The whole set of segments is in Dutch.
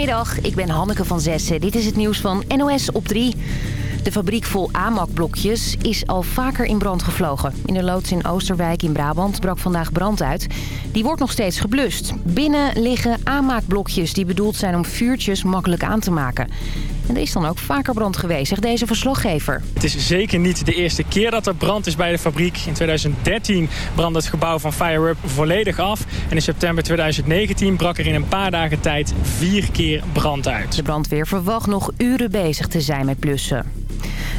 Goedemiddag, ik ben Hanneke van Zessen. Dit is het nieuws van NOS op 3. De fabriek vol AMAC-blokjes is al vaker in brand gevlogen. In de loods in Oosterwijk in Brabant brak vandaag brand uit. Die wordt nog steeds geblust. Binnen liggen AMAC-blokjes die bedoeld zijn om vuurtjes makkelijk aan te maken. En er is dan ook vaker brand geweest, zegt deze verslaggever. Het is zeker niet de eerste keer dat er brand is bij de fabriek. In 2013 brandde het gebouw van FireUp volledig af. En in september 2019 brak er in een paar dagen tijd vier keer brand uit. De brandweer verwacht nog uren bezig te zijn met blussen.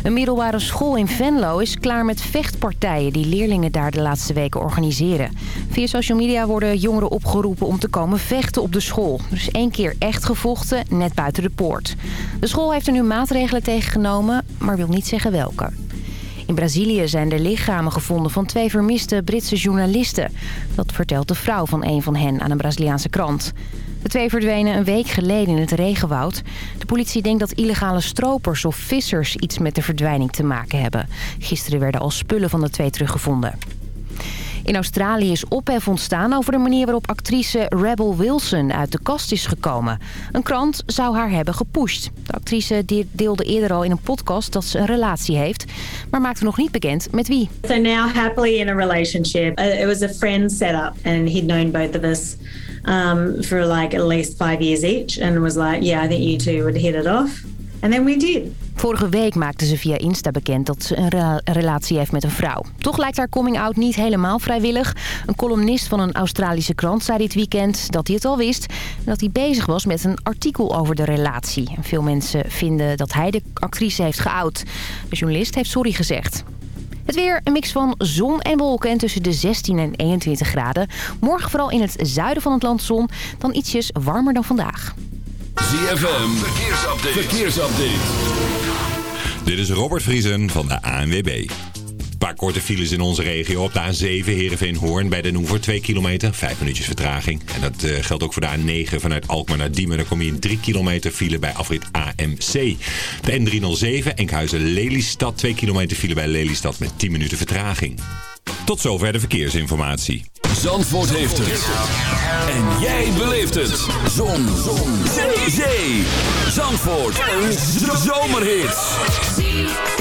Een middelbare school in Venlo is klaar met vechtpartijen die leerlingen daar de laatste weken organiseren. Via social media worden jongeren opgeroepen om te komen vechten op de school. Er is één keer echt gevochten, net buiten de poort. De school heeft er nu maatregelen tegen genomen, maar wil niet zeggen welke. In Brazilië zijn de lichamen gevonden van twee vermiste Britse journalisten. Dat vertelt de vrouw van een van hen aan een Braziliaanse krant. De twee verdwenen een week geleden in het regenwoud. De politie denkt dat illegale stropers of vissers iets met de verdwijning te maken hebben. Gisteren werden al spullen van de twee teruggevonden. In Australië is ophef ontstaan over de manier waarop actrice Rebel Wilson uit de kast is gekomen. Een krant zou haar hebben gepusht. De actrice deelde eerder al in een podcast dat ze een relatie heeft, maar maakte nog niet bekend met wie. So now happily in a relationship. Uh, it was a friend setup and he'd known both of us um, for like at least five years each and was like, yeah, I think you two would hit it off. We did. Vorige week maakte ze via Insta bekend dat ze een relatie heeft met een vrouw. Toch lijkt haar coming-out niet helemaal vrijwillig. Een columnist van een Australische krant zei dit weekend dat hij het al wist... en dat hij bezig was met een artikel over de relatie. Veel mensen vinden dat hij de actrice heeft geout. De journalist heeft sorry gezegd. Het weer, een mix van zon en wolken en tussen de 16 en 21 graden. Morgen vooral in het zuiden van het land zon, dan ietsjes warmer dan vandaag. ZFM, verkeersupdate. verkeersupdate. Dit is Robert Vriesen van de ANWB. Paar korte files in onze regio. Op de A7 Heerenveen-Hoorn bij Den Hoever 2 kilometer. 5 minuutjes vertraging. En dat uh, geldt ook voor de A9 vanuit Alkmaar naar Diemen. Dan kom je in 3 kilometer file bij afrit AMC. De N307 Enkhuizen-Lelystad. 2 kilometer file bij Lelystad met 10 minuten vertraging. Tot zover de verkeersinformatie. Zandvoort heeft het. En jij beleeft het. Zon. Zon. Zee. Zandvoort. Een zomerhit.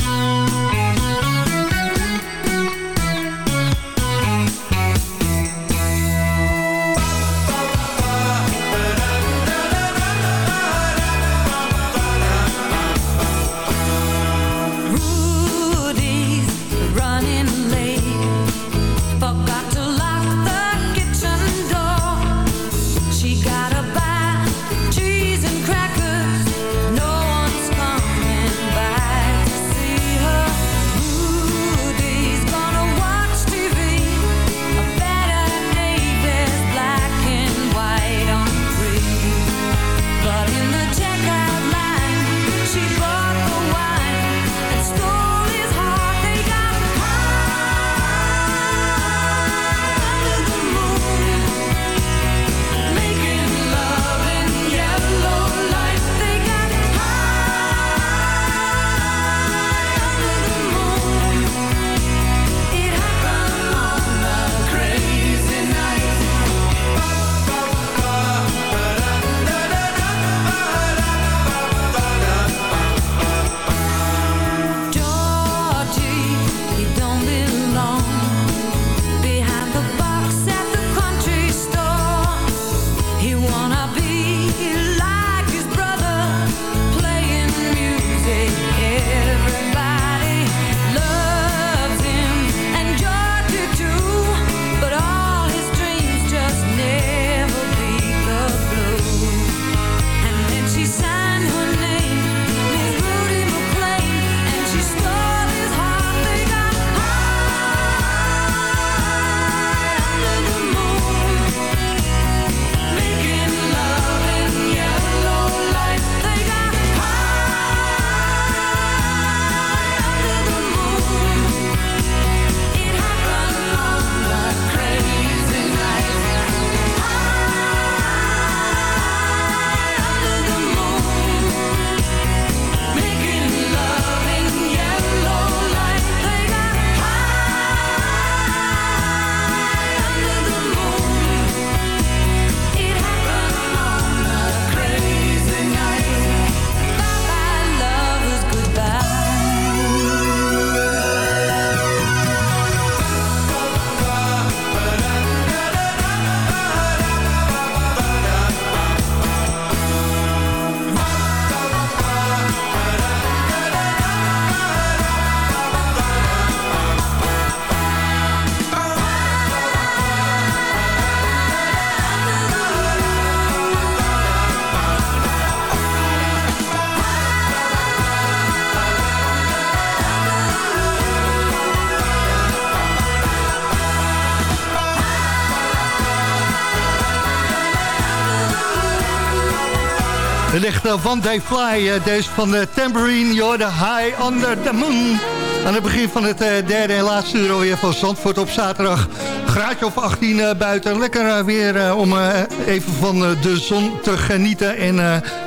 Een echte van Day Fly, eh, deze van de Tambourine, you're the high under the moon. Aan het begin van het eh, derde en laatste uur alweer van Zandvoort op zaterdag. Graadje of 18 uh, buiten. Lekker weer om even van de zon te genieten. En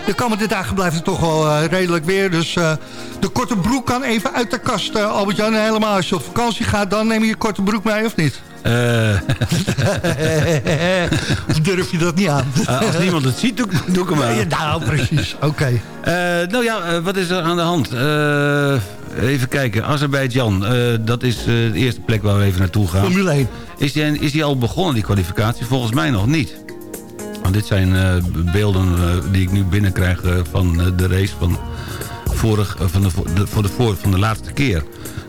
de komende dagen blijft het toch wel redelijk weer. Dus de korte broek kan even uit de kast, Albert-Jan. Helemaal als je op vakantie gaat, dan neem je je korte broek mee of niet? Uh. Durf je dat niet aan? Uh, als niemand het ziet, doe, doe ik hem aan. Ja, nou, precies. Oké. Okay. Uh, nou ja, wat is er aan de hand? even kijken. Azerbeidzjan, dat is de eerste plek waar we even naartoe gaan. Formule 1. Is die, is die al begonnen, die kwalificatie? Volgens mij nog niet. Want dit zijn beelden die ik nu binnenkrijg van de race van, vorig, van, de, voor de, voor, van de laatste keer.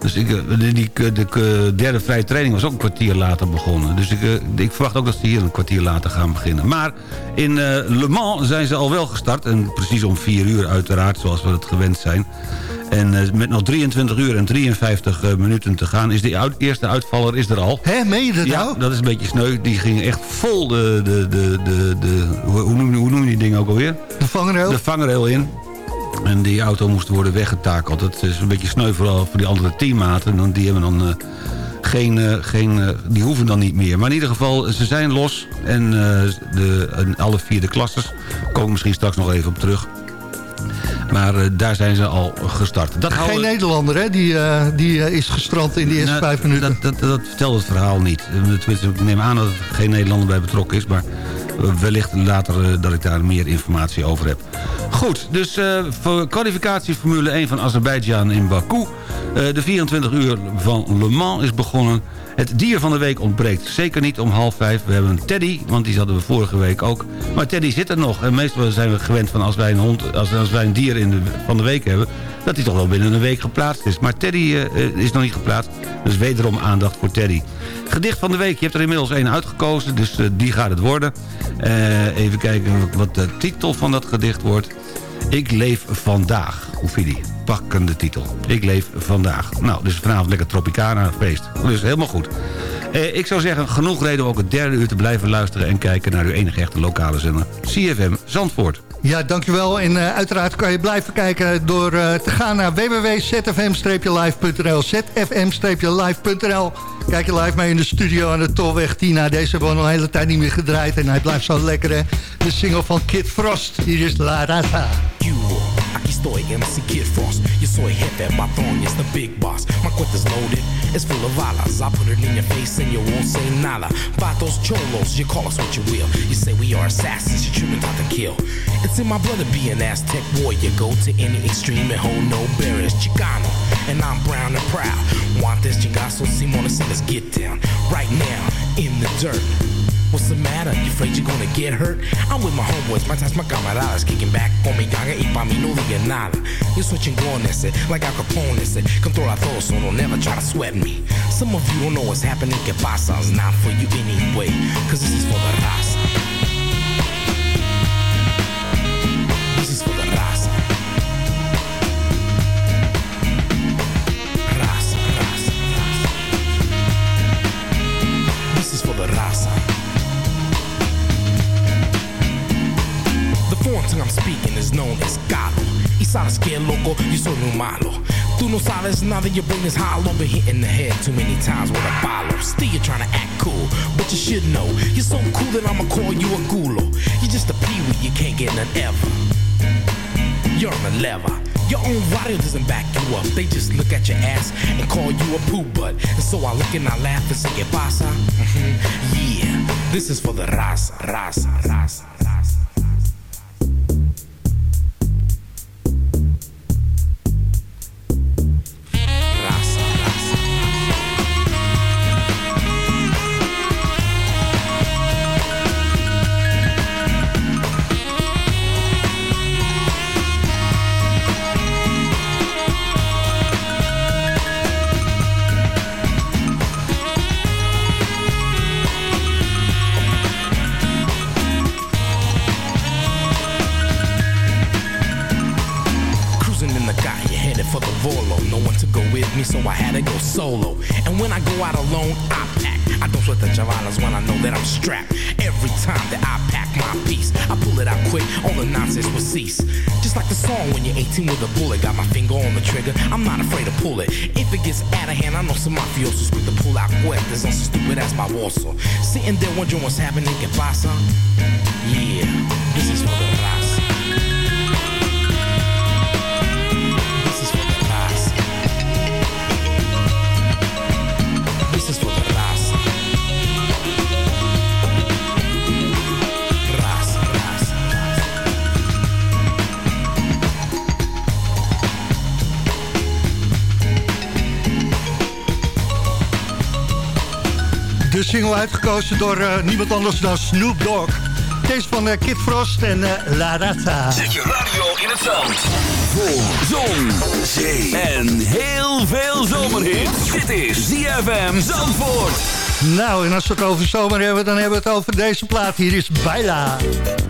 Dus ik, eh, die, die, de, derde vrije training was ook een kwartier later begonnen. Dus ik, eh, ik verwacht ook dat ze hier een kwartier later gaan beginnen. Maar in uh, Le Mans zijn ze al wel gestart. En precies om vier uur uiteraard, zoals we het gewend zijn. En met nog 23 uur en 53 minuten te gaan... is de eerste uitvaller is er al. Hé, meen je dat ja, nou? dat is een beetje sneu. Die ging echt vol de... de, de, de, de hoe, noem, hoe noem je die ding ook alweer? De vangrail? De vangrail in. En die auto moest worden weggetakeld. Dat is een beetje sneu vooral voor die andere teammaten. Die hebben dan... Uh, geen, uh, geen, uh, die hoeven dan niet meer. Maar in ieder geval, ze zijn los. En de, alle vier de klasses. Komen misschien straks nog even op terug. Maar daar zijn ze al gestart. Dat Geen Nederlander, hè? Die, die is gestrand in de eerste nou, vijf minuten. Dat, dat, dat, vertelt het verhaal niet. Ik neem aan dat er geen Nederlander bij betrokken is. Maar wellicht later dat ik daar meer informatie over heb. Goed, dus uh, voor kwalificatie Formule 1 van Azerbeidzjan in Baku. Uh, de 24 uur van Le Mans is begonnen. Het dier van de week ontbreekt zeker niet om half vijf. We hebben een Teddy, want die hadden we vorige week ook. Maar Teddy zit er nog. En meestal zijn we gewend van als wij een, hond, als, als wij een dier in de, van de week hebben... dat hij toch wel binnen een week geplaatst is. Maar Teddy uh, is nog niet geplaatst. Dus wederom aandacht voor Teddy. Gedicht van de week. Je hebt er inmiddels één uitgekozen. Dus die gaat het worden. Even kijken wat de titel van dat gedicht wordt. Ik leef vandaag. Je Pakkende titel. Ik leef vandaag. Nou, dus vanavond lekker Tropicana feest. Dus helemaal goed. Eh, ik zou zeggen, genoeg reden om ook het derde uur te blijven luisteren... en kijken naar uw enige echte lokale zender, CFM Zandvoort. Ja, dankjewel. En uh, uiteraard kan je blijven kijken door uh, te gaan naar www.zfm-live.nl zfm-live.nl Kijk je live mee in de studio aan de Tolweg Tina. Deze hebben we al een hele tijd niet meer gedraaid en hij blijft zo lekker hè. De single van Kid Frost. Hier is La Raza. Estoy, MC Kid Frost. Yo soy jefe, patrón, es the big boss. My cuenta's loaded, it's full of balas. I put it in your face and you won't say nada. Vatos, cholos, you call us what you will. You say we are assassins, you shouldn't have to kill. It's in my to be an Aztec warrior. Go to any extreme and hold no barriers. Chicano, and I'm brown and proud. Want this chingazo, Simona, let's get down. Right now, in the dirt. What's the matter? You afraid you're gonna get hurt? I'm with my homeboys, my ties, my camaradas. Kicking back con mi ganga y pa' mí no diga nada. Yo soy chingón ese, eh, like Al Capone ese eh. Controla todo, so don't never try to sweat me. Some of you don't know what's happening, que pasa. It's not for you anyway, cause this is for the raza no sabes nada, your brain is hollow. Been hit in the head too many times with a follow. Still you're trying to act cool, but you should know. You're so cool that I'ma call you a gulo. You're just a peewee, you can't get none ever. You're on the lever. Your own body doesn't back you up. They just look at your ass and call you a poo butt. And so I look and I laugh and say, ¿Qué pasa? Mm -hmm. Yeah, this is for the raza, raza, raza. what's happening can possibly uitgekozen door eh, niemand anders dan Snoop Dogg. Deze van uh, Kid Frost en eh, La Rata. Zet je radio in het zand. Voor zon, zee en heel veel zomerhit. Dit is ZFM Zandvoort. Nou, en als we het over zomer hebben, dan hebben we het over deze plaat. Hier is Baila. Baila.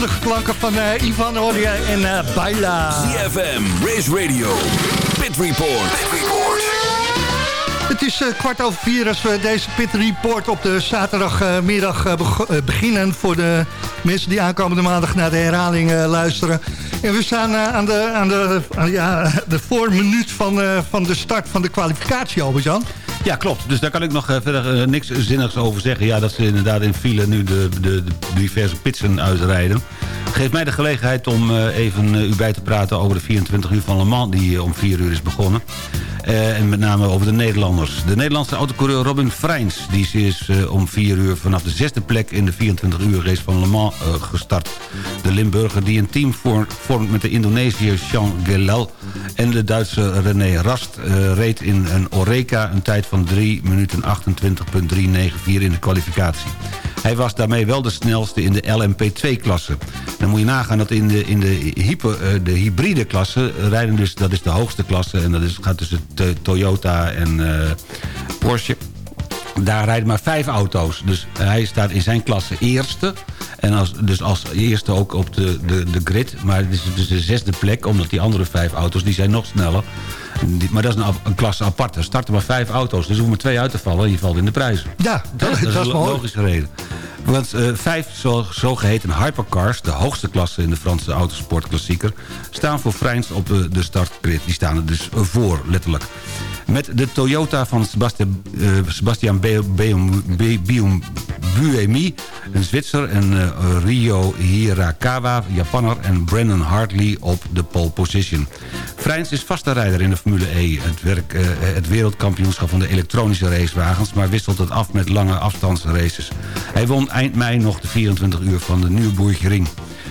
Zonnige klanken van uh, Ivan Oria en uh, Baila. CFM, Race Radio, Pit Report. Pit Report. Het is uh, kwart over vier als we deze Pit Report op de zaterdagmiddag beginnen... voor de mensen die aankomende maandag naar de herhaling luisteren. En we staan aan de, aan de, aan, ja, de voorminuut van, van de start van de kwalificatie, Albert-Jan. Ja, klopt. Dus daar kan ik nog verder niks zinnigs over zeggen. Ja, dat ze inderdaad in file nu de, de, diverse pitsen uitrijden. Geeft mij de gelegenheid om even u bij te praten over de 24 uur van Le Mans... die om 4 uur is begonnen. En met name over de Nederlanders. De Nederlandse autocoureur Robin Freins... die is om 4 uur vanaf de zesde plek in de 24 uur race van Le Mans gestart. De Limburger die een team vormt met de Indonesiër Jean Gelel... en de Duitse René Rast reed in een Oreca... een tijd van 3 minuten 28.394 in de kwalificatie. Hij was daarmee wel de snelste in de LMP2-klasse. Dan moet je nagaan dat in de, in de, hyper, de hybride klasse rijden dus... dat is de hoogste klasse en dat is, gaat tussen Toyota en uh, Porsche. Daar rijden maar vijf auto's. Dus hij staat in zijn klasse eerste. En als, dus als eerste ook op de, de, de grid. Maar het is dus de zesde plek. Omdat die andere vijf auto's, die zijn nog sneller. Maar dat is een, een klasse apart. Er starten maar vijf auto's. Dus er hoeven maar twee uit te vallen. En je valt in de prijs. Ja, dat, dat, dat is een logische reden. Want uh, vijf zo, zogeheten hypercars, de hoogste klasse in de Franse autosportklassieker... staan voor Freins op de, de startgrid. Die staan er dus voor, letterlijk. Met de Toyota van Sebastian, Sebastian Buemi, een Zwitser... en uh, Rio Hirakawa, Japanner en Brandon Hartley op de pole position. Freins is vaste rijder in de Formule E, het, werk, uh, het wereldkampioenschap van de elektronische racewagens... maar wisselt het af met lange afstandsraces. Hij won eind mei nog de 24 uur van de Nürburgring.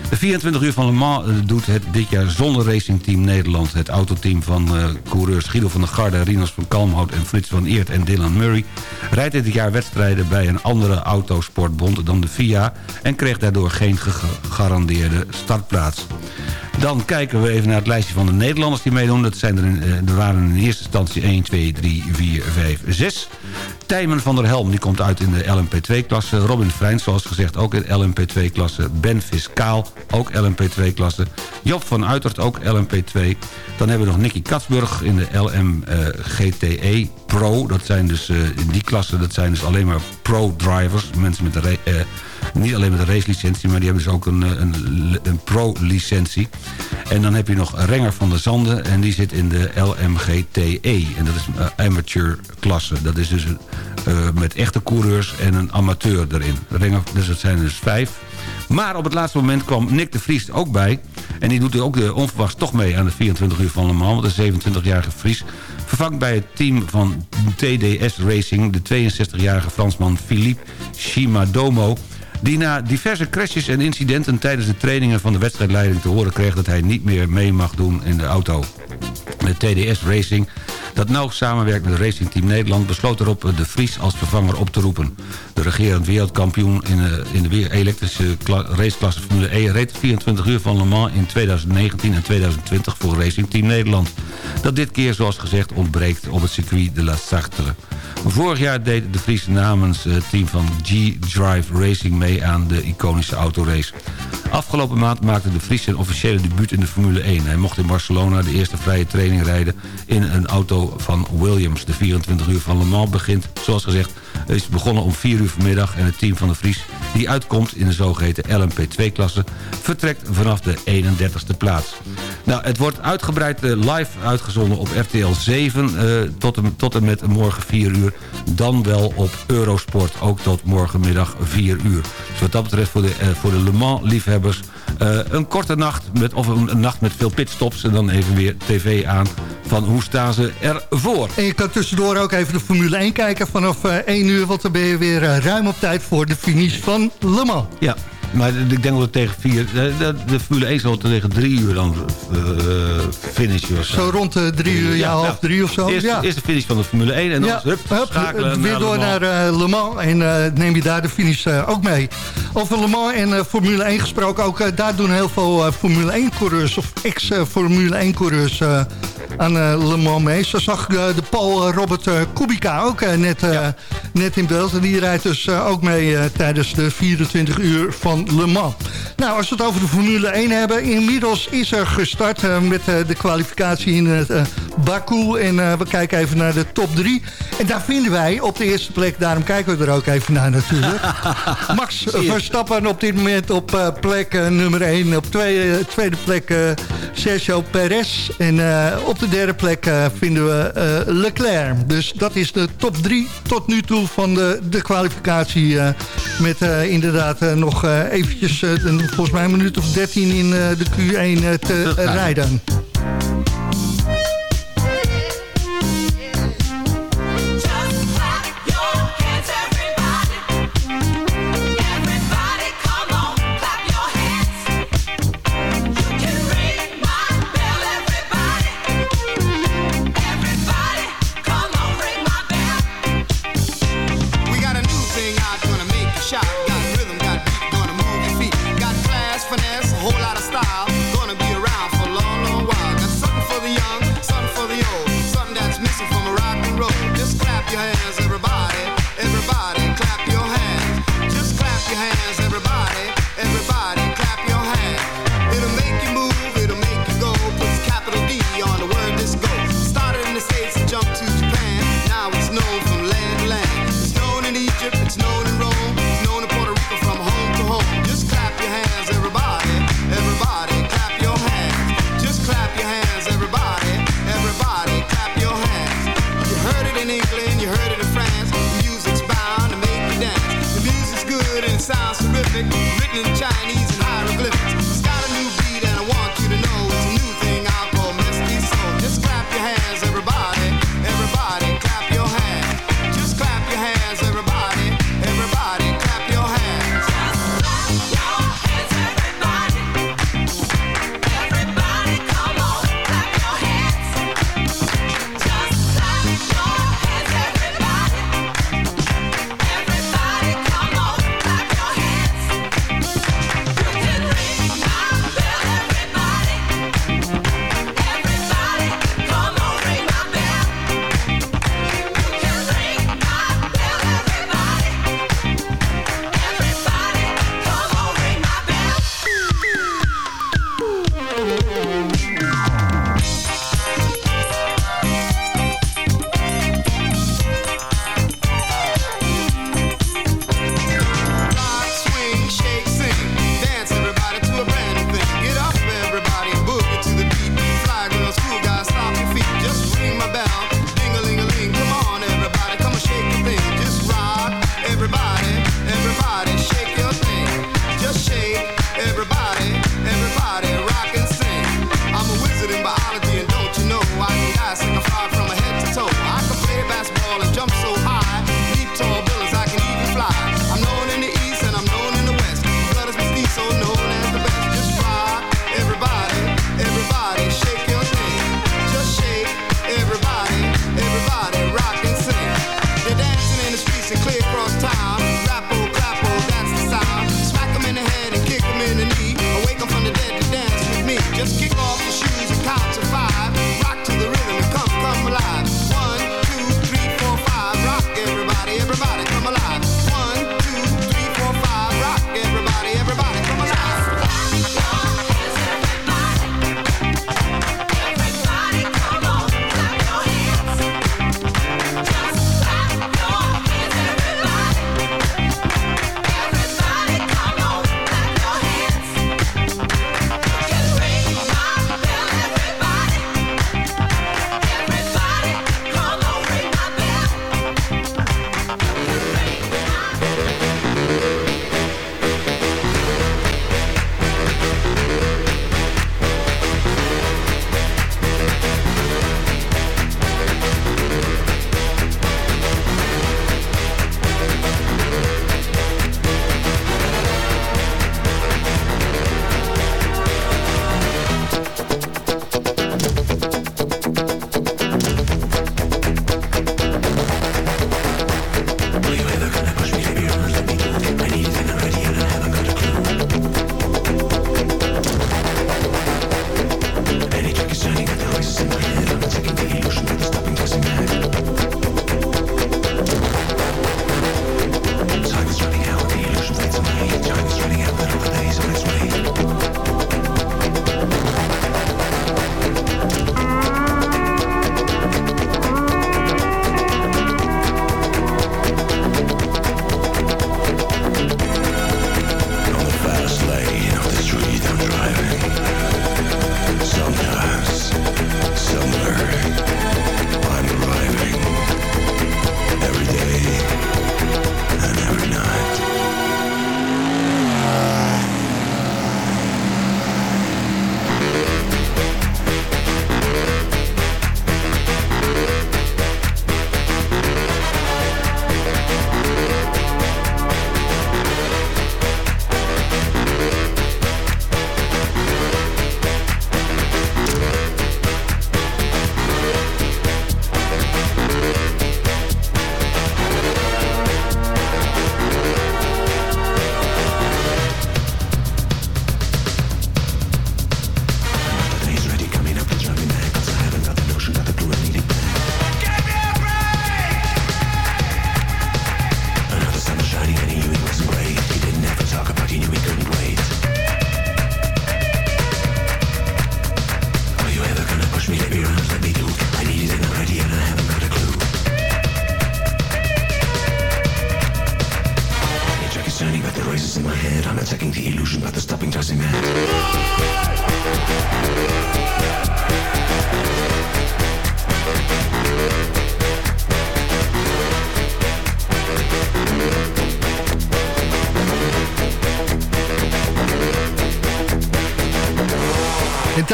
De 24 uur van Le Mans doet het dit jaar zonder Racing Team Nederland. Het autoteam van uh, coureurs Guido van der Garde, Rinos van Kalmhout en Frits van Eert en Dylan Murray... rijdt dit jaar wedstrijden bij een andere autosportbond dan de FIA... en kreeg daardoor geen gegarandeerde startplaats. Dan kijken we even naar het lijstje van de Nederlanders die meedoen. Dat zijn er, in, er waren in eerste instantie 1, 2, 3, 4, 5, 6. Tijmen van der Helm, die komt uit in de LMP2-klasse. Robin Freins, zoals gezegd, ook in de LMP2-klasse. Ben Fiscaal, ook LMP2-klasse. Job van Uitert, ook LMP2. Dan hebben we nog Nicky Katsburg in de LMGTE Pro. Dat zijn dus uh, in die klasse, dat zijn dus alleen maar pro-drivers. Mensen met de... Uh, niet alleen met een racelicentie, maar die hebben dus ook een, een, een pro-licentie. En dan heb je nog Renger van der Zanden en die zit in de LMGTE. En dat is een amateur klasse. Dat is dus uh, met echte coureurs en een amateur erin. Dus dat zijn dus vijf. Maar op het laatste moment kwam Nick de Vries ook bij. En die doet ook de onverwachts toch mee aan de 24 uur van Le Mans. Want de 27-jarige Vries vervangt bij het team van TDS Racing... de 62-jarige Fransman Philippe Shimadomo die na diverse crashes en incidenten tijdens de trainingen van de wedstrijdleiding te horen kreeg dat hij niet meer mee mag doen in de auto. De TDS Racing, dat nauw samenwerkt met Racing Team Nederland... besloot erop de Vries als vervanger op te roepen. De regerend wereldkampioen in de, in de elektrische raceklasse Formule E... reed 24 uur van Le Mans in 2019 en 2020 voor Racing Team Nederland. Dat dit keer, zoals gezegd, ontbreekt op het circuit de La Sartre. Vorig jaar deed de Vries namens het team van G-Drive Racing mee aan de iconische autorace. Afgelopen maand maakte de Vries zijn officiële debuut in de Formule 1. Hij mocht in Barcelona de eerste vrije training rijden in een auto van Williams. De 24 uur van Le Mans begint, zoals gezegd, is begonnen om 4 uur vanmiddag... en het team van de Vries, die uitkomt in de zogeheten LMP2-klasse... vertrekt vanaf de 31ste plaats. Nou, het wordt uitgebreid live uitgezonden op RTL 7 uh, tot, en, tot en met morgen 4 uur. Dan wel op Eurosport, ook tot morgenmiddag 4 uur. Dus wat dat betreft voor de, uh, voor de Le Mans-liefhebbers... Uh, een korte nacht, met, of een, een, nacht met veel pitstops... en dan even weer tv aan van hoe staan ze ervoor. En je kan tussendoor ook even de Formule 1 kijken vanaf uh, 1 uur... want dan ben je weer uh, ruim op tijd voor de finish van Le Mans. Ja, maar ik denk dat het tegen vier... De, de, de Formule 1 zal tegen drie uur dan uh, finishen. Zo. zo rond de drie uur, ja, ja half nou, drie of zo. Eerst, ja. eerst de finish van de Formule 1 en dan ja, hup, hup, schakelen weer naar door Le Mans. naar uh, Le Mans en uh, neem je daar de finish uh, ook mee. Over Le Mans en uh, Formule 1 gesproken, ook daar doen heel veel Formule 1 coureurs of ex-Formule 1 coureurs aan Le Mans mee. Zo zag de Paul Robert Kubica ook net. Net in beeld. En die rijdt dus ook mee tijdens de 24 uur van Le Mans. Nou, als we het over de Formule 1 hebben... inmiddels is er gestart met de kwalificatie in het Baku. En we kijken even naar de top 3. En daar vinden wij op de eerste plek... daarom kijken we er ook even naar natuurlijk... Max Verstappen op dit moment op plek nummer 1. Op tweede, tweede plek Sergio Perez. En op de derde plek vinden we Leclerc. Dus dat is de top 3 tot nu toe van de, de kwalificatie. met inderdaad nog eventjes, volgens mij een minuut of 13 in de Q1 te rijden. written in China.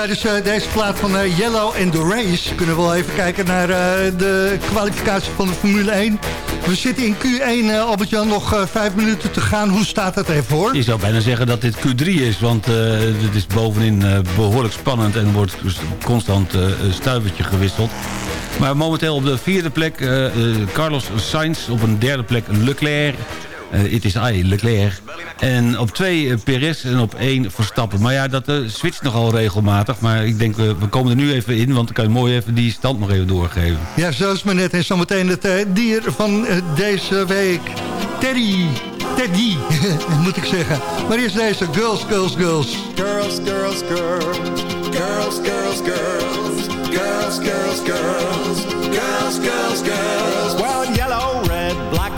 Tijdens uh, deze plaat van uh, Yellow and the Race... kunnen we wel even kijken naar uh, de kwalificatie van de Formule 1. We zitten in Q1, Albert-Jan, nog vijf minuten te gaan. Hoe staat het even voor? Je zou bijna zeggen dat dit Q3 is, want het is bovenin behoorlijk spannend... en wordt constant een stuivertje gewisseld. Maar momenteel op de vierde plek Carlos Sainz, op een derde plek Leclerc... Het is I, Leclerc. En op twee uh, Perez en op één Verstappen. Maar ja, dat uh, switcht nogal regelmatig. Maar ik denk, we, we komen er nu even in. Want dan kan je mooi even die stand nog even doorgeven. Ja, zo is maar net. En zometeen het uh, dier van deze week. Teddy. Teddy, moet ik zeggen. Maar eerst deze. Girls, girls, girls. Girls, girls, girls. Girls, girls, girls. Girls, girls, girls. Girls, girls, girls. Yellow,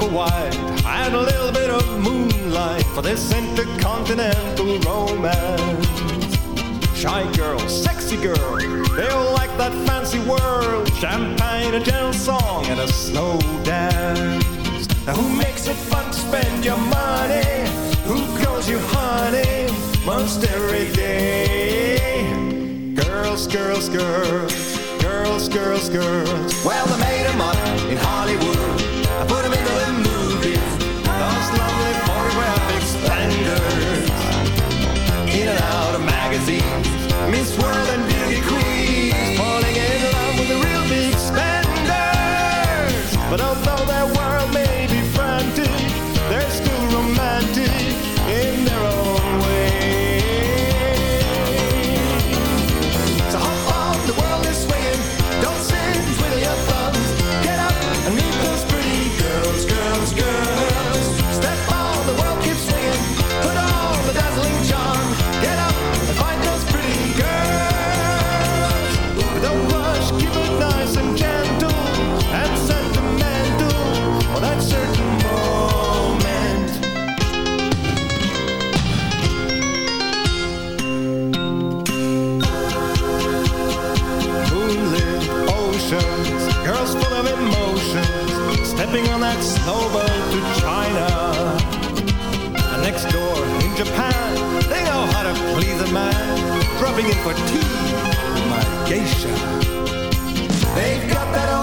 or white. And a little bit of moonlight for this intercontinental romance. Shy girl, sexy girl, they all like that fancy world. Champagne, a gentle song, and a slow dance. Now who makes it fun to spend your money? Who calls you honey most every day? Girls, girls, girls, girls, girls, girls. Well, they made them up in Hollywood. I put them into stepping on that snowboat to China. And next door in Japan, they know how to please a man, dropping in for tea, my geisha. They've got that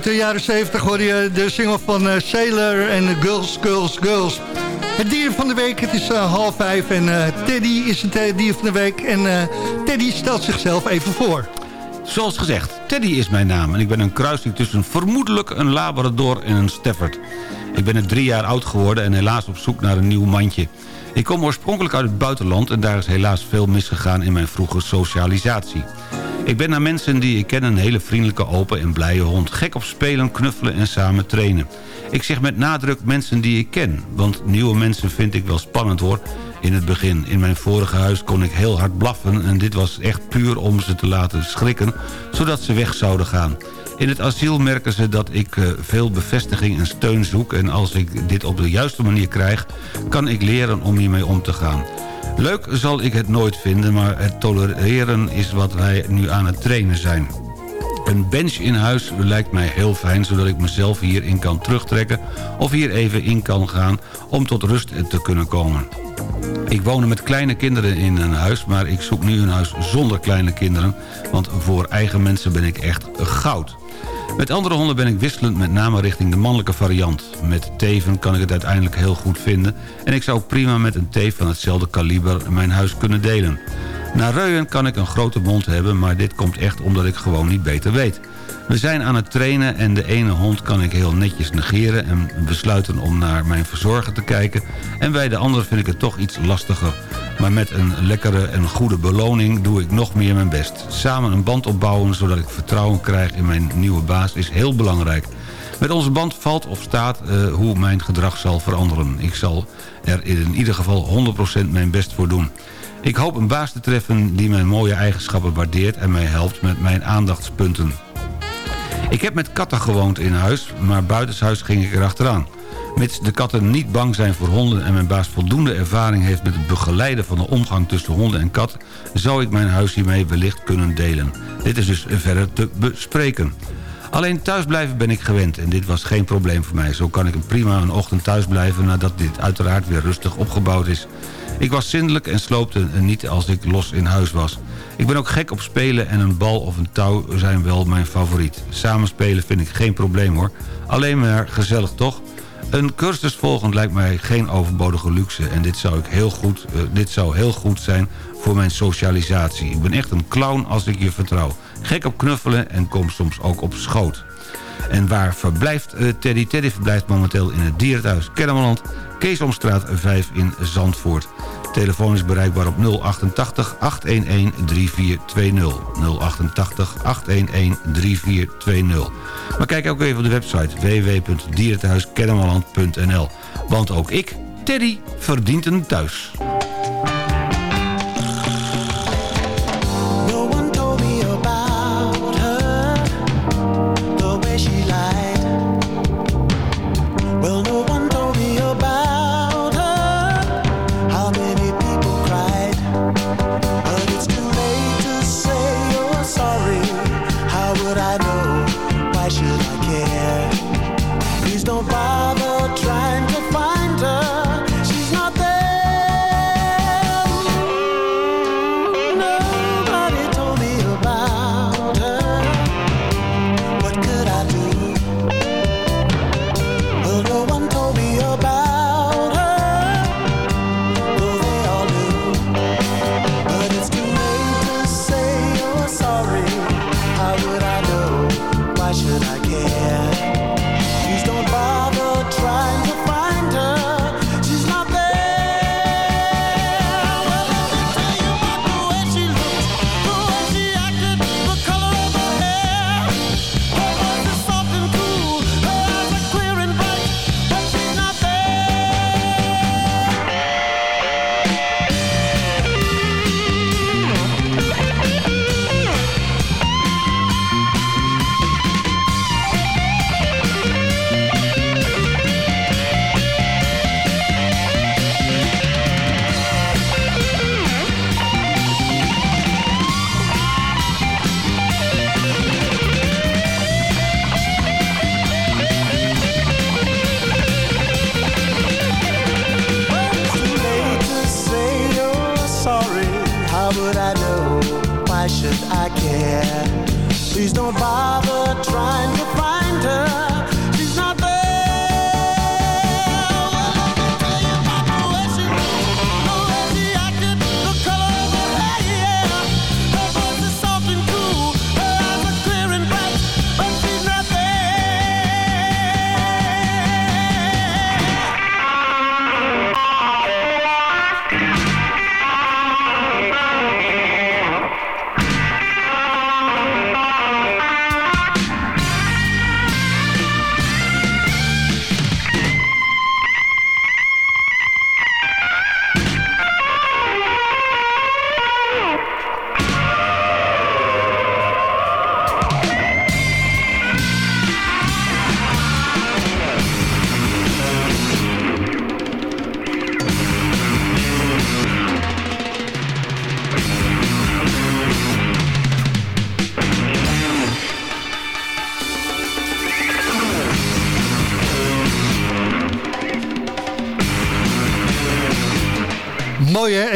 Uit de jaren 70 hoor je de single van eh, Sailor en Girls, Girls, Girls. Het dier van de week, het is eh, half vijf en eh, Teddy is het dier van de week. En Teddy stelt zichzelf even voor. Zoals gezegd, Teddy is mijn naam en ik ben een kruising tussen vermoedelijk een Labrador en een Stafford. Ik ben net drie jaar oud geworden en helaas op zoek naar een nieuw mandje. Ik kom oorspronkelijk uit het buitenland en daar is helaas veel misgegaan in mijn vroege socialisatie. Ik ben naar mensen die ik ken een hele vriendelijke, open en blije hond. Gek op spelen, knuffelen en samen trainen. Ik zeg met nadruk mensen die ik ken, want nieuwe mensen vind ik wel spannend hoor in het begin. In mijn vorige huis kon ik heel hard blaffen... en dit was echt puur om ze te laten schrikken... zodat ze weg zouden gaan. In het asiel merken ze dat ik eh, veel bevestiging en steun zoek... en als ik dit op de juiste manier krijg... kan ik leren om hiermee om te gaan. Leuk zal ik het nooit vinden, maar het tolereren is wat wij nu aan het trainen zijn. Een bench in huis lijkt mij heel fijn... zodat ik mezelf hierin kan terugtrekken... of hier even in kan gaan om tot rust te kunnen komen. Ik woon met kleine kinderen in een huis... maar ik zoek nu een huis zonder kleine kinderen... want voor eigen mensen ben ik echt goud. Met andere honden ben ik wisselend met name richting de mannelijke variant. Met teven kan ik het uiteindelijk heel goed vinden... en ik zou prima met een teef van hetzelfde kaliber mijn huis kunnen delen. Na reuien kan ik een grote mond hebben, maar dit komt echt omdat ik gewoon niet beter weet. We zijn aan het trainen en de ene hond kan ik heel netjes negeren... en besluiten om naar mijn verzorger te kijken... en bij de andere vind ik het toch iets lastiger. Maar met een lekkere en goede beloning doe ik nog meer mijn best. Samen een band opbouwen zodat ik vertrouwen krijg in mijn nieuwe baas is heel belangrijk. Met onze band valt of staat uh, hoe mijn gedrag zal veranderen. Ik zal er in ieder geval 100% mijn best voor doen. Ik hoop een baas te treffen die mijn mooie eigenschappen waardeert... en mij helpt met mijn aandachtspunten. Ik heb met katten gewoond in huis, maar buitenshuis ging ik erachteraan. Mits de katten niet bang zijn voor honden en mijn baas voldoende ervaring heeft met het begeleiden van de omgang tussen honden en kat, zou ik mijn huis hiermee wellicht kunnen delen. Dit is dus verder te bespreken. Alleen thuisblijven ben ik gewend en dit was geen probleem voor mij. Zo kan ik prima een ochtend thuis blijven nadat dit uiteraard weer rustig opgebouwd is. Ik was zindelijk en sloopte niet als ik los in huis was. Ik ben ook gek op spelen en een bal of een touw zijn wel mijn favoriet. Samenspelen vind ik geen probleem hoor. Alleen maar gezellig toch? Een cursus volgen lijkt mij geen overbodige luxe... en dit zou, ik heel goed, uh, dit zou heel goed zijn voor mijn socialisatie. Ik ben echt een clown als ik je vertrouw. Gek op knuffelen en kom soms ook op schoot. En waar verblijft uh, Teddy? Teddy verblijft momenteel in het dierenthuis Kennemerland... Keesomstraat 5 in Zandvoort. Telefoon is bereikbaar op 088 811 3420. 088 811 3420. Maar kijk ook even op de website www.dierenthuiskennemerland.nl. Want ook ik, Teddy, verdient een thuis.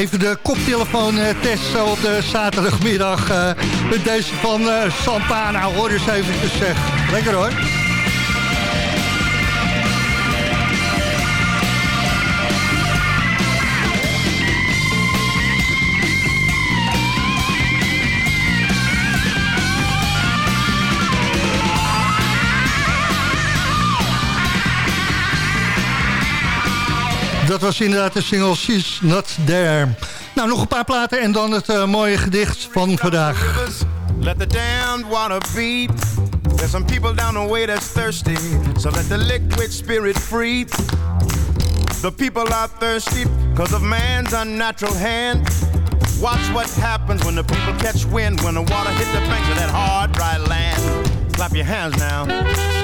Even de koptelefoon uh, test op de zaterdagmiddag. Uh, met deze van uh, Santana, hoor eens even zeg. Lekker hoor. Was inderdaad de single She's Not There. Nou, nog een paar platen en dan het uh, mooie gedicht van vandaag. Let the damned water beat. There's some people down the way that's thirsty. So let the liquid spirit free. The people are thirsty because of man's unnatural hand. Watch what happens when the people catch wind, when the water hit the banks of that hard, dry land. Clap your hands now.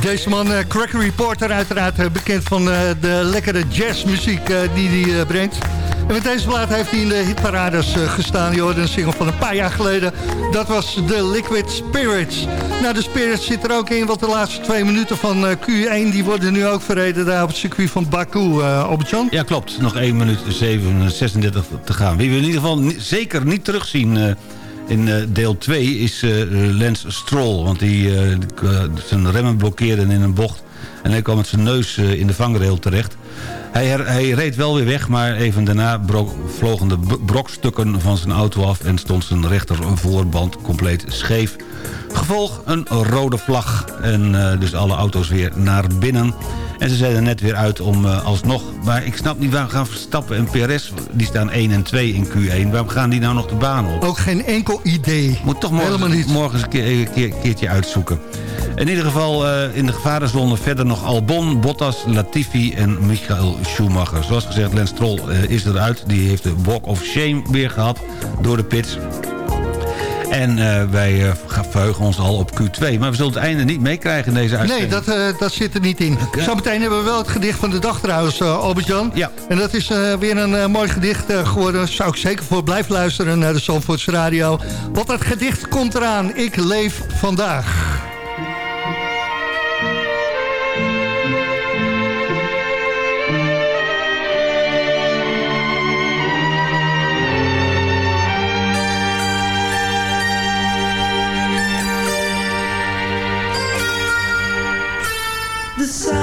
Deze man, uh, Cracker Reporter, uiteraard uh, bekend van uh, de lekkere jazzmuziek die hij brengt. En met deze plaat heeft hij in de hitparades gestaan. Je hoorde een single van een paar jaar geleden. Dat was de Liquid Spirits. Nou, de Spirits zit er ook in, want de laatste twee minuten van Q1... die worden nu ook verreden daar op het circuit van Baku, uh, Jan. Ja, klopt. Nog 1 minuut 7, 36 te gaan. Wie we in ieder geval zeker niet terugzien in eh, deel 2 is uh, Lance Stroll. Want die uh, zijn remmen blokkeerde in een bocht. En hij kwam met zijn neus in de vangrail terecht. Hij, hij, reed wel weer weg, maar even daarna vlogen de brokstukken van zijn auto af... en stond zijn rechter voorband compleet scheef. Gevolg een rode vlag. En dus alle auto's weer naar binnen. En ze zijn er net weer uit om uh, alsnog... Maar ik snap niet, waarom gaan Verstappen en PRS... die staan 1 en 2 in Q1. Waarom gaan die nou nog de baan op? Ook geen enkel idee. Moet toch morgen, morgen eens een, keer, keer, keertje uitzoeken. In ieder geval uh, in de gevarenzone verder nog Albon, Bottas, Latifi en Michael Schumacher. Zoals gezegd, Lens Stroll uh, is eruit. Die heeft de walk of shame weer gehad door de pits. En uh, wij uh, verheugen ons al op Q2. Maar we zullen het einde niet meekrijgen in deze uitzending. Nee, dat, uh, dat zit er niet in. Okay. Zometeen hebben we wel het gedicht van de dag trouwens, Albert-Jan. Ja. En dat is weer een mooi gedicht geworden. Zou ik zeker voor blijven luisteren naar de Zandvoorts Radio. Want het gedicht komt eraan. Ik leef vandaag. side.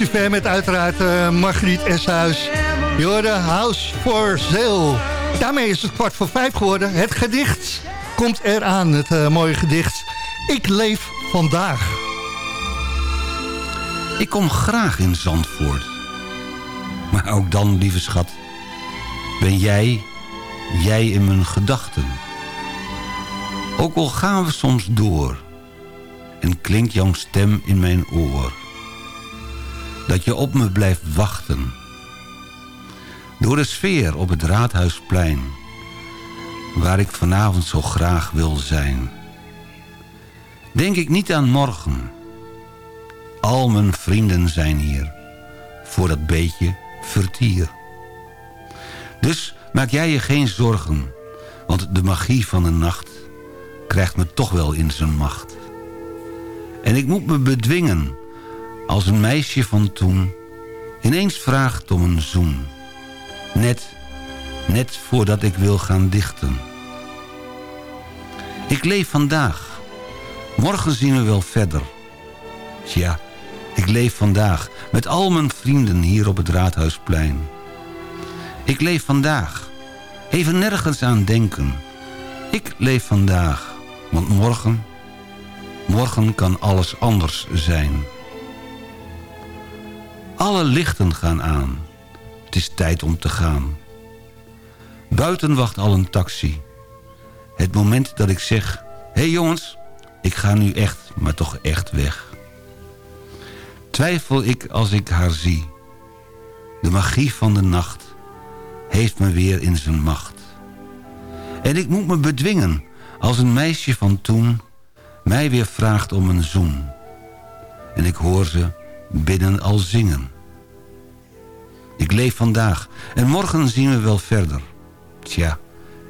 Lucifer met uiteraard uh, Margriet Eshuis. Je House for Sale. Daarmee is het kwart voor vijf geworden. Het gedicht komt eraan, het uh, mooie gedicht. Ik leef vandaag. Ik kom graag in Zandvoort. Maar ook dan, lieve schat, ben jij, jij in mijn gedachten. Ook al gaan we soms door en klinkt jouw stem in mijn oor dat je op me blijft wachten. Door de sfeer op het Raadhuisplein, waar ik vanavond zo graag wil zijn. Denk ik niet aan morgen. Al mijn vrienden zijn hier, voor dat beetje vertier. Dus maak jij je geen zorgen, Want de magie van de nacht krijgt me toch wel in zijn macht. En ik moet me bedwingen als een meisje van toen... ineens vraagt om een zoen. Net, net voordat ik wil gaan dichten. Ik leef vandaag. Morgen zien we wel verder. Tja, ik leef vandaag met al mijn vrienden hier op het Raadhuisplein. Ik leef vandaag. Even nergens aan denken. Ik leef vandaag. Want morgen... Morgen kan alles anders zijn. Alle lichten gaan aan. Het is tijd om te gaan. Buiten wacht al een taxi. Het moment dat ik zeg... Hé hey jongens, ik ga nu echt, maar toch echt weg. Twijfel ik als ik haar zie. De magie van de nacht heeft me weer in zijn macht. En ik moet me bedwingen als een meisje van toen... mij weer vraagt om een zoen. En ik hoor ze binnen al zingen. Ik leef vandaag en morgen zien we wel verder. Tja,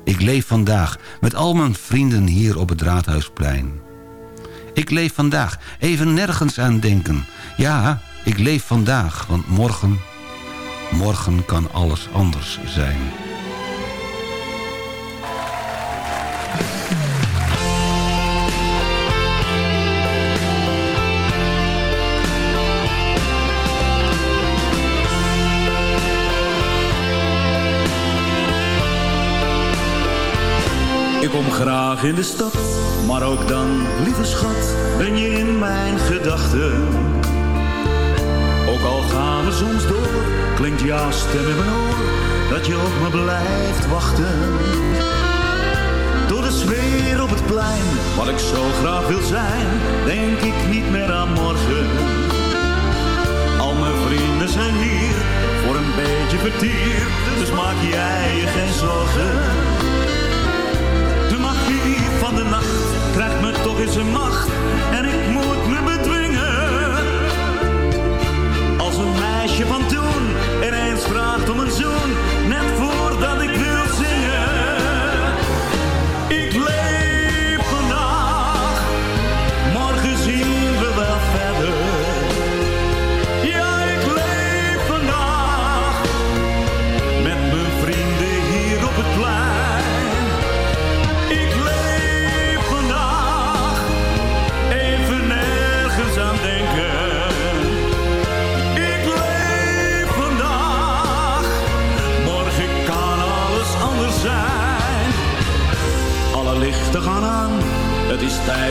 ik leef vandaag met al mijn vrienden hier op het Raadhuisplein. Ik leef vandaag, even nergens aan denken. Ja, ik leef vandaag, want morgen... Morgen kan alles anders zijn. Kom graag in de stad, maar ook dan, lieve schat, ben je in mijn gedachten. Ook al gaan we soms door, klinkt jouw stem in mijn oor, dat je op me blijft wachten. Door de sfeer op het plein, wat ik zo graag wil zijn, denk ik niet meer aan morgen. Al mijn vrienden zijn hier, voor een beetje vertier, dus maak jij je geen zorgen nacht krijgt me toch in zijn macht en ik moet me bedwingen. Als een meisje van toen ineens vraagt om een zoen,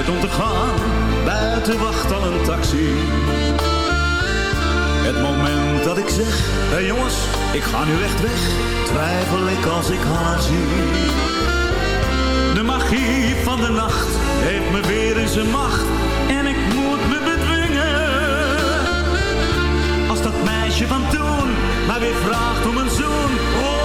om te gaan. Buiten wacht al een taxi. Het moment dat ik zeg, hé hey jongens, ik ga nu echt weg. Twijfel ik als ik haar zie. De magie van de nacht heeft me weer in zijn macht en ik moet me bedwingen. Als dat meisje van toen mij weer vraagt om een zoen, hoor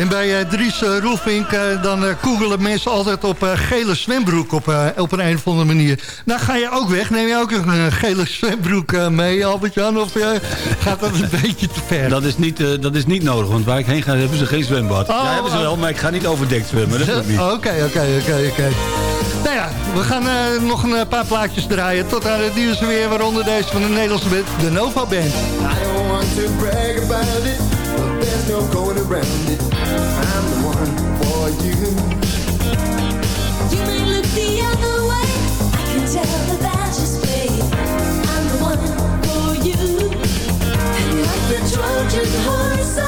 En bij eh, Dries eh, Roelvink, eh, dan googelen mensen altijd op eh, gele zwembroek op, op een, een of andere manier. Nou, ga je ook weg? Neem je ook een gele zwembroek eh, mee, Albert-Jan? Of gaat dat een beetje te ver? Dat is, niet, eh, dat is niet nodig, want waar ik heen ga hebben ze geen zwembad. Oh, ja, hebben ze wel, maar ik ga niet overdekt zwemmen. Oké, oké, oké, oké. Nou ja, we gaan eh, nog een paar plaatjes draaien. Tot aan het nieuws weer, waaronder deze van de Nederlandse band, de Nova Band. I don't want to brag about it, no going around it. I'm the one for you. You may look the other way. I can tell that that's just fate. I'm the one for you. And like the Trojan horse,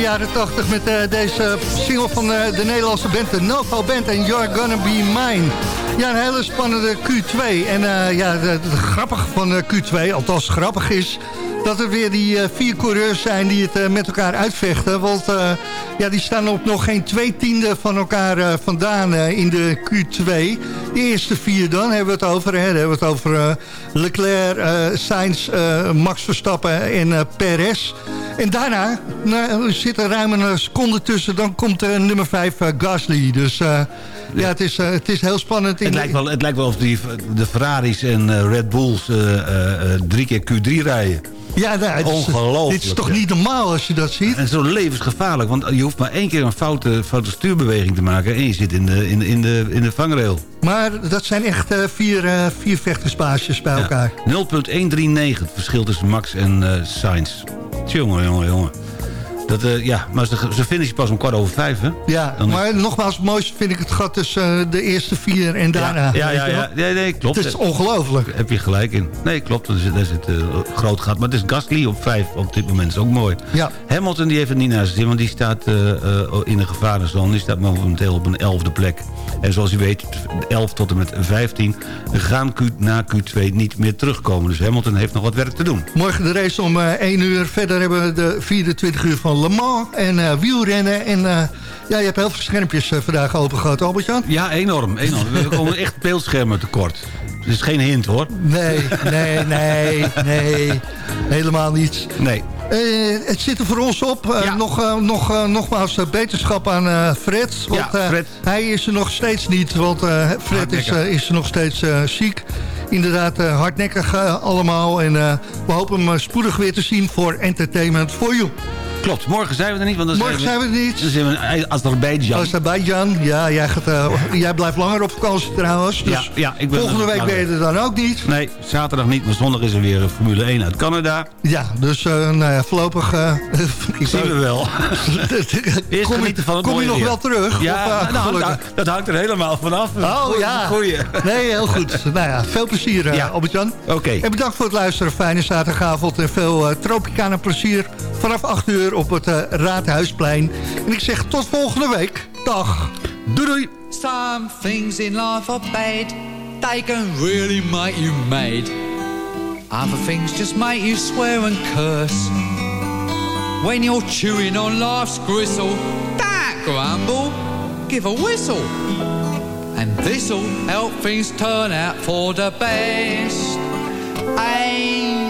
de jaren 80 met eh, deze single van eh, de Nederlandse band, de Novo Band en You're Gonna Be Mine. Ja, een hele spannende Q2. En eh, ja, het grappige van eh, Q2, althans grappig is... dat er weer die eh, vier coureurs zijn die het eh, met elkaar uitvechten. Want eh, ja, die staan op nog geen twee tiende van elkaar vandaan in de Q2. De eerste vier dan hebben we het over. Hè? Hebben we het over Leclerc, Sainz, Max Verstappen en Perez. En daarna nou, er zit er ruim een seconde tussen. Dan komt uh, nummer 5 Gasly. Dus ja, het, is, uh, het is heel spannend. Het lijkt wel, het lijkt wel of die, de Ferraris en uh, Red Bulls drie keer Q3 rijden. Ja, nou, het is, Ongelooflijk. Dit is toch ja. niet normaal als je dat ziet? En zo levensgevaarlijk. Want je hoeft maar één keer een foute, foute stuurbeweging te maken... en je zit in de, in, de, in, de, in de vangrail. Maar dat zijn echt uh, vier, uh, vier vechtersbaasjes bij ja. elkaar. 0.139 het verschil tussen Max en uh, Sainz. Jongen, jongen, jongen. Dat, uh, ja, maar ze, ze finishen pas om kwart over vijf, hè? Ja, Dan maar is... nogmaals, het mooiste vind ik het gat tussen uh, de eerste vier en daarna. Ja, ja, ja, ja. Nee, nee, klopt. Het is ongelooflijk. Heb je gelijk in. Nee, klopt, daar zit, daar zit uh, groot gat. Maar het is Gasly op vijf op dit moment, is ook mooi. Ja. Hamilton die heeft het niet naar zijn zin, want die staat in de gevarenzone. Die staat momenteel op een elfde plek. En zoals u weet, 11 tot en met 15 gaan Q, na Q2 niet meer terugkomen. Dus Hamilton heeft nog wat werk te doen. Morgen de race om 1 uur. Verder hebben we de 24 uur van Le Mans en eh, wielrennen. En eh, ja, je hebt heel veel schermpjes eh, vandaag open gehad, Albert-Jan. Ja, enorm. enorm. We komen echt beeldschermen tekort. Het is geen hint hoor. Nee, nee, nee, nee. Helemaal niet. Nee. Het zit er voor ons op. Nog, nog, nogmaals beterschap aan Fred. Want Ja, Fred. hij is er nog steeds niet. Want Fred is, is er nog steeds ziek. Inderdaad, hardnekkig allemaal. En we hopen hem spoedig weer te zien voor Entertainment for You. Klopt, morgen zijn we er niet. Want dan Morgen zijn we er niet. Dan zijn we in Azerbeidzjan. Azerbeidzjan, ja, jij, gaat, eh, jij blijft langer op vakantie trouwens. Dus Ja, ja, ik ben volgende week ben je er dan ook niet. Nee, zaterdag niet, maar zondag is er weer Formule 1 uit Canada. Ja, dus eh, nou ja, voorlopig... eh, ik Zien we wel. Eerst kom je, van het kom je nog weer. wel terug? Ja, Of, eh, nou, dat, dat hangt er helemaal vanaf. Oh ja. Goeie. Nee, heel goed. Nou ja, veel plezier eh Ja. Albert-Jan. Oké. En bedankt voor het luisteren. Fijne zaterdagavond en veel eh Tropicana plezier. Vanaf 8 uur op het eh, Raadhuisplein. En ik zeg tot volgende week. Dag. Doei doei. Some things in life are bad. They can really make you mad. Other things just make you swear and curse. When you're chewing on life's gristle, don't grumble, give a whistle. And this'll help things turn out for the best. And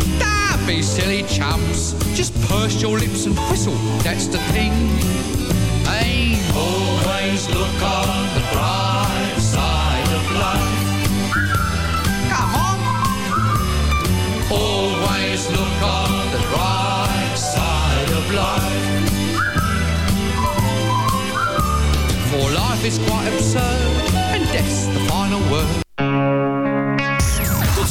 don't be silly chumps. Just purse your lips and whistle, that's the thing. Hey, always look on the bright side of life. Come on. Always look on the bright side of life. For life is quite absurd, and death's the final word.